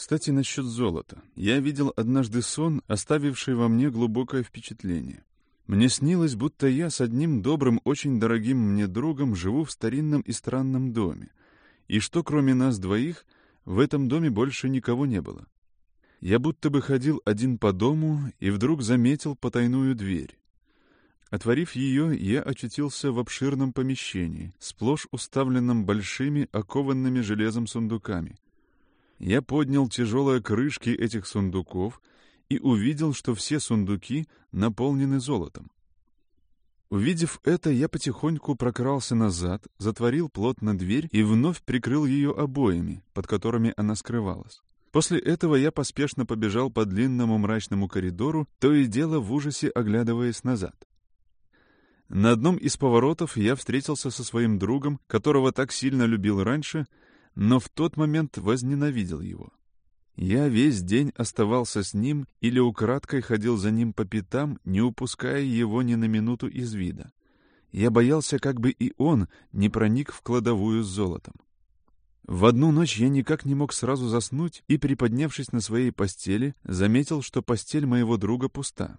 Кстати, насчет золота. Я видел однажды сон, оставивший во мне глубокое впечатление. Мне снилось, будто я с одним добрым, очень дорогим мне другом живу в старинном и странном доме, и что кроме нас двоих в этом доме больше никого не было. Я будто бы ходил один по дому и вдруг заметил потайную дверь. Отворив ее, я очутился в обширном помещении, сплошь уставленном большими, окованными железом сундуками. Я поднял тяжелые крышки этих сундуков и увидел, что все сундуки наполнены золотом. Увидев это, я потихоньку прокрался назад, затворил плотно дверь и вновь прикрыл ее обоями, под которыми она скрывалась. После этого я поспешно побежал по длинному мрачному коридору, то и дело в ужасе оглядываясь назад. На одном из поворотов я встретился со своим другом, которого так сильно любил раньше, но в тот момент возненавидел его. Я весь день оставался с ним или украдкой ходил за ним по пятам, не упуская его ни на минуту из вида. Я боялся, как бы и он не проник в кладовую с золотом. В одну ночь я никак не мог сразу заснуть и, приподнявшись на своей постели, заметил, что постель моего друга пуста.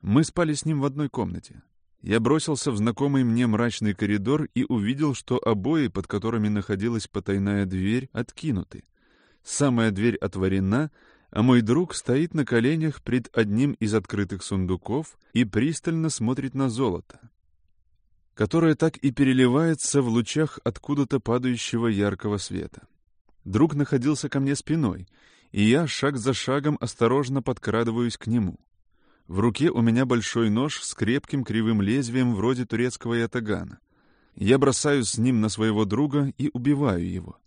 Мы спали с ним в одной комнате. Я бросился в знакомый мне мрачный коридор и увидел, что обои, под которыми находилась потайная дверь, откинуты. Самая дверь отворена, а мой друг стоит на коленях пред одним из открытых сундуков и пристально смотрит на золото, которое так и переливается в лучах откуда-то падающего яркого света. Друг находился ко мне спиной, и я шаг за шагом осторожно подкрадываюсь к нему. В руке у меня большой нож с крепким кривым лезвием вроде турецкого ятагана. Я бросаюсь с ним на своего друга и убиваю его.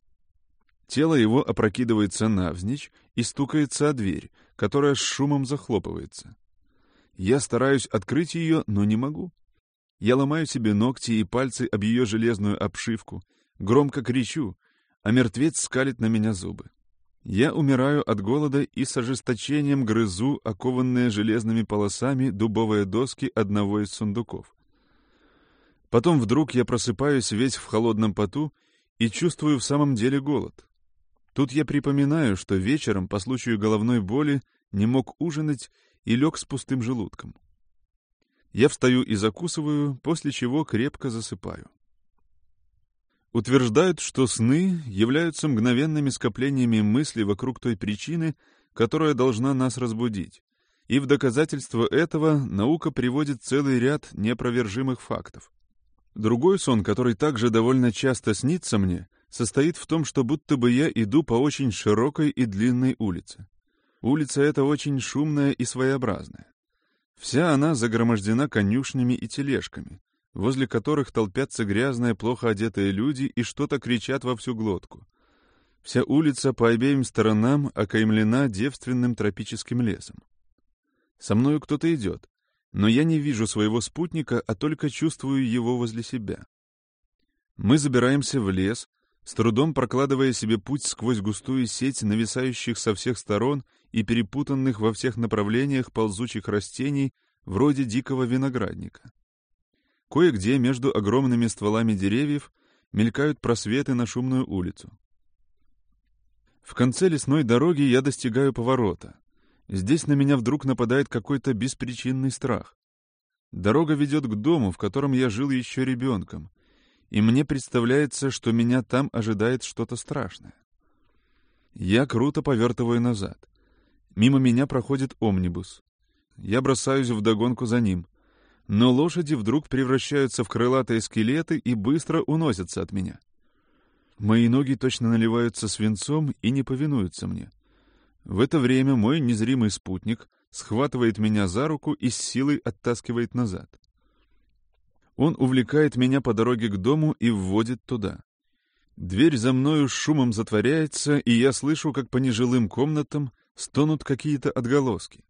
Тело его опрокидывается навзничь и стукается о дверь, которая с шумом захлопывается. Я стараюсь открыть ее, но не могу. Я ломаю себе ногти и пальцы об ее железную обшивку, громко кричу, а мертвец скалит на меня зубы. Я умираю от голода и с ожесточением грызу окованные железными полосами дубовые доски одного из сундуков. Потом вдруг я просыпаюсь весь в холодном поту и чувствую в самом деле голод. Тут я припоминаю, что вечером по случаю головной боли не мог ужинать и лег с пустым желудком. Я встаю и закусываю, после чего крепко засыпаю утверждают, что сны являются мгновенными скоплениями мыслей вокруг той причины, которая должна нас разбудить. И в доказательство этого наука приводит целый ряд неопровержимых фактов. Другой сон, который также довольно часто снится мне, состоит в том, что будто бы я иду по очень широкой и длинной улице. Улица эта очень шумная и своеобразная. Вся она загромождена конюшнями и тележками, возле которых толпятся грязные, плохо одетые люди и что-то кричат во всю глотку. Вся улица по обеим сторонам окаймлена девственным тропическим лесом. Со мною кто-то идет, но я не вижу своего спутника, а только чувствую его возле себя. Мы забираемся в лес, с трудом прокладывая себе путь сквозь густую сеть нависающих со всех сторон и перепутанных во всех направлениях ползучих растений вроде дикого виноградника. Кое-где между огромными стволами деревьев мелькают просветы на шумную улицу. В конце лесной дороги я достигаю поворота. Здесь на меня вдруг нападает какой-то беспричинный страх. Дорога ведет к дому, в котором я жил еще ребенком, и мне представляется, что меня там ожидает что-то страшное. Я круто повертываю назад. Мимо меня проходит омнибус. Я бросаюсь вдогонку за ним но лошади вдруг превращаются в крылатые скелеты и быстро уносятся от меня. Мои ноги точно наливаются свинцом и не повинуются мне. В это время мой незримый спутник схватывает меня за руку и с силой оттаскивает назад. Он увлекает меня по дороге к дому и вводит туда. Дверь за мною шумом затворяется, и я слышу, как по нежилым комнатам стонут какие-то отголоски.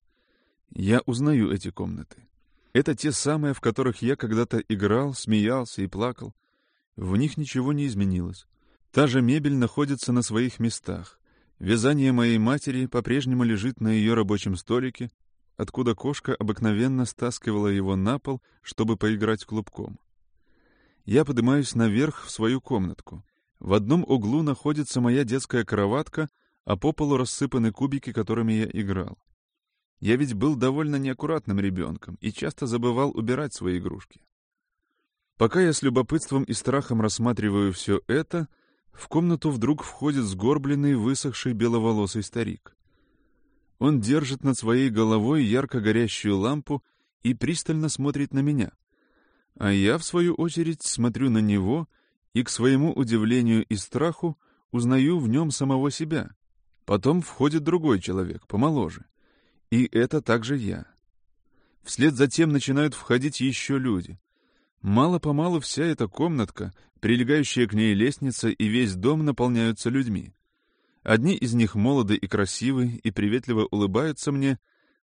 Я узнаю эти комнаты. Это те самые, в которых я когда-то играл, смеялся и плакал. В них ничего не изменилось. Та же мебель находится на своих местах. Вязание моей матери по-прежнему лежит на ее рабочем столике, откуда кошка обыкновенно стаскивала его на пол, чтобы поиграть клубком. Я поднимаюсь наверх в свою комнатку. В одном углу находится моя детская кроватка, а по полу рассыпаны кубики, которыми я играл. Я ведь был довольно неаккуратным ребенком и часто забывал убирать свои игрушки. Пока я с любопытством и страхом рассматриваю все это, в комнату вдруг входит сгорбленный, высохший беловолосый старик. Он держит над своей головой ярко горящую лампу и пристально смотрит на меня. А я, в свою очередь, смотрю на него и, к своему удивлению и страху, узнаю в нем самого себя. Потом входит другой человек, помоложе. И это также я. Вслед за тем начинают входить еще люди. Мало-помалу вся эта комнатка, прилегающая к ней лестница и весь дом наполняются людьми. Одни из них молоды и красивы и приветливо улыбаются мне,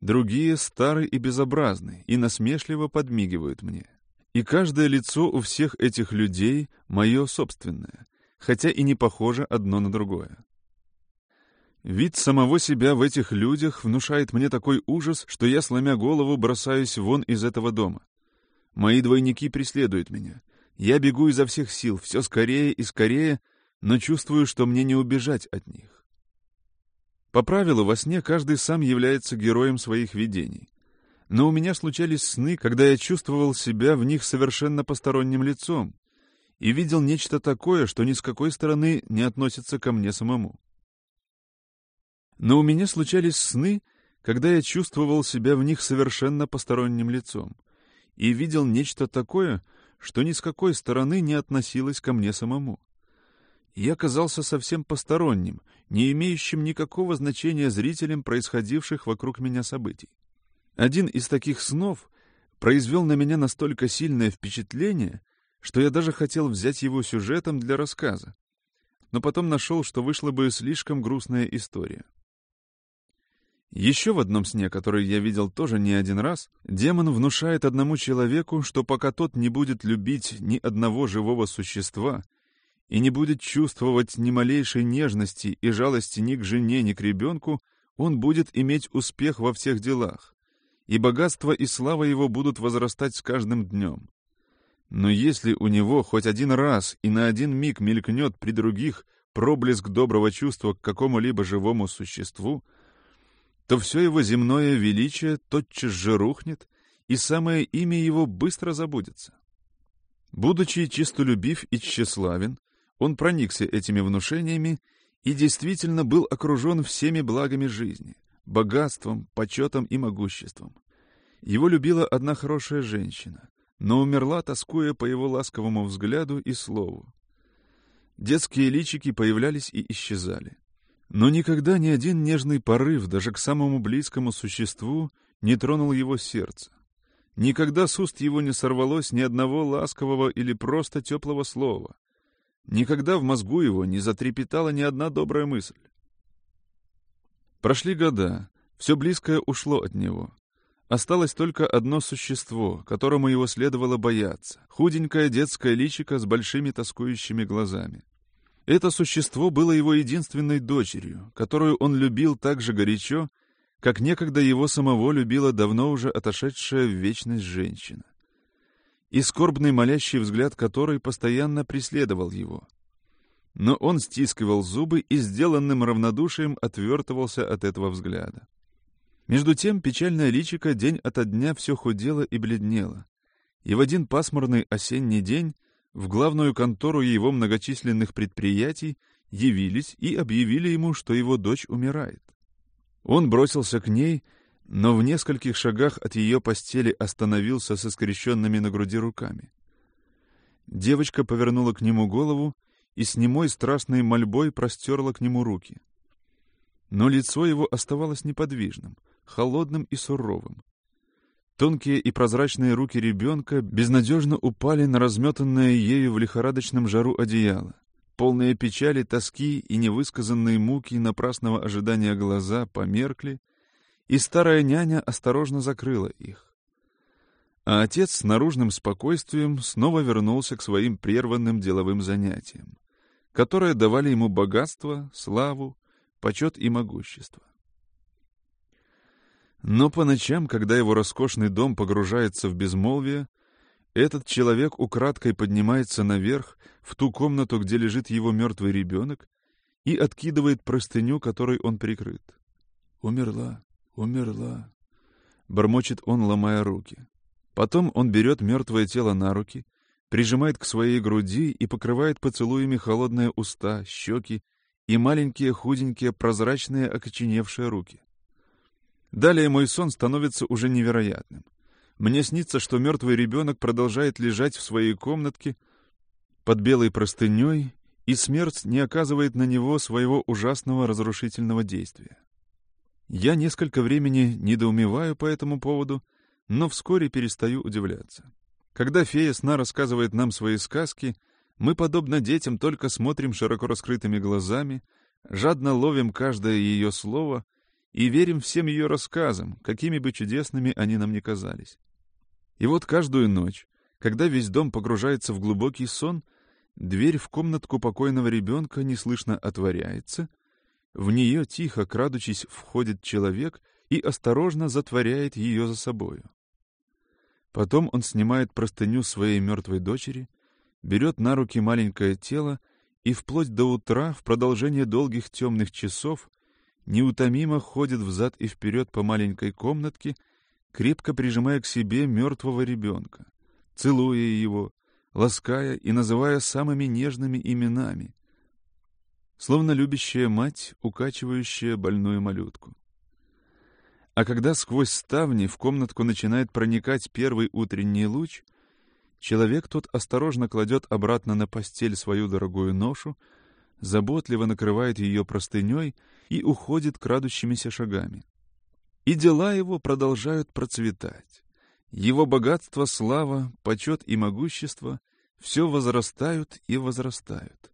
другие стары и безобразны и насмешливо подмигивают мне. И каждое лицо у всех этих людей мое собственное, хотя и не похоже одно на другое. Вид самого себя в этих людях внушает мне такой ужас, что я, сломя голову, бросаюсь вон из этого дома. Мои двойники преследуют меня. Я бегу изо всех сил, все скорее и скорее, но чувствую, что мне не убежать от них. По правилу, во сне каждый сам является героем своих видений. Но у меня случались сны, когда я чувствовал себя в них совершенно посторонним лицом и видел нечто такое, что ни с какой стороны не относится ко мне самому. Но у меня случались сны, когда я чувствовал себя в них совершенно посторонним лицом и видел нечто такое, что ни с какой стороны не относилось ко мне самому. Я казался совсем посторонним, не имеющим никакого значения зрителям происходивших вокруг меня событий. Один из таких снов произвел на меня настолько сильное впечатление, что я даже хотел взять его сюжетом для рассказа, но потом нашел, что вышла бы слишком грустная история. Еще в одном сне, который я видел тоже не один раз, демон внушает одному человеку, что пока тот не будет любить ни одного живого существа и не будет чувствовать ни малейшей нежности и жалости ни к жене, ни к ребенку, он будет иметь успех во всех делах, и богатство и слава его будут возрастать с каждым днем. Но если у него хоть один раз и на один миг мелькнет при других проблеск доброго чувства к какому-либо живому существу — то все его земное величие тотчас же рухнет, и самое имя его быстро забудется. Будучи чистолюбив и тщеславен, он проникся этими внушениями и действительно был окружен всеми благами жизни, богатством, почетом и могуществом. Его любила одна хорошая женщина, но умерла, тоскуя по его ласковому взгляду и слову. Детские личики появлялись и исчезали. Но никогда ни один нежный порыв даже к самому близкому существу не тронул его сердце. Никогда с уст его не сорвалось ни одного ласкового или просто теплого слова. Никогда в мозгу его не затрепетала ни одна добрая мысль. Прошли года, все близкое ушло от него. Осталось только одно существо, которому его следовало бояться — худенькое детское личико с большими тоскующими глазами. Это существо было его единственной дочерью, которую он любил так же горячо, как некогда его самого любила давно уже отошедшая в вечность женщина. И скорбный молящий взгляд которой постоянно преследовал его. Но он стискивал зубы и сделанным равнодушием отвертывался от этого взгляда. Между тем печальное личико день ото дня все худело и бледнело, и в один пасмурный осенний день в главную контору его многочисленных предприятий явились и объявили ему, что его дочь умирает. Он бросился к ней, но в нескольких шагах от ее постели остановился со скрещенными на груди руками. Девочка повернула к нему голову и с немой страстной мольбой простерла к нему руки. Но лицо его оставалось неподвижным, холодным и суровым. Тонкие и прозрачные руки ребенка безнадежно упали на разметанное ею в лихорадочном жару одеяло. Полные печали, тоски и невысказанные муки напрасного ожидания глаза померкли, и старая няня осторожно закрыла их. А отец с наружным спокойствием снова вернулся к своим прерванным деловым занятиям, которые давали ему богатство, славу, почет и могущество. Но по ночам, когда его роскошный дом погружается в безмолвие, этот человек украдкой поднимается наверх, в ту комнату, где лежит его мертвый ребенок, и откидывает простыню, которой он прикрыт. «Умерла, умерла», — бормочет он, ломая руки. Потом он берет мертвое тело на руки, прижимает к своей груди и покрывает поцелуями холодные уста, щеки и маленькие худенькие прозрачные окоченевшие руки. Далее мой сон становится уже невероятным. Мне снится, что мертвый ребенок продолжает лежать в своей комнатке под белой простыней, и смерть не оказывает на него своего ужасного разрушительного действия. Я несколько времени недоумеваю по этому поводу, но вскоре перестаю удивляться. Когда фея сна рассказывает нам свои сказки, мы, подобно детям, только смотрим широко раскрытыми глазами, жадно ловим каждое ее слово и верим всем ее рассказам, какими бы чудесными они нам ни казались. И вот каждую ночь, когда весь дом погружается в глубокий сон, дверь в комнатку покойного ребенка неслышно отворяется, в нее тихо, крадучись, входит человек и осторожно затворяет ее за собою. Потом он снимает простыню своей мертвой дочери, берет на руки маленькое тело и вплоть до утра, в продолжение долгих темных часов, неутомимо ходит взад и вперед по маленькой комнатке, крепко прижимая к себе мертвого ребенка, целуя его, лаская и называя самыми нежными именами, словно любящая мать, укачивающая больную малютку. А когда сквозь ставни в комнатку начинает проникать первый утренний луч, человек тот осторожно кладет обратно на постель свою дорогую ношу, заботливо накрывает ее простыней и уходит крадущимися шагами. И дела его продолжают процветать. Его богатство, слава, почет и могущество все возрастают и возрастают.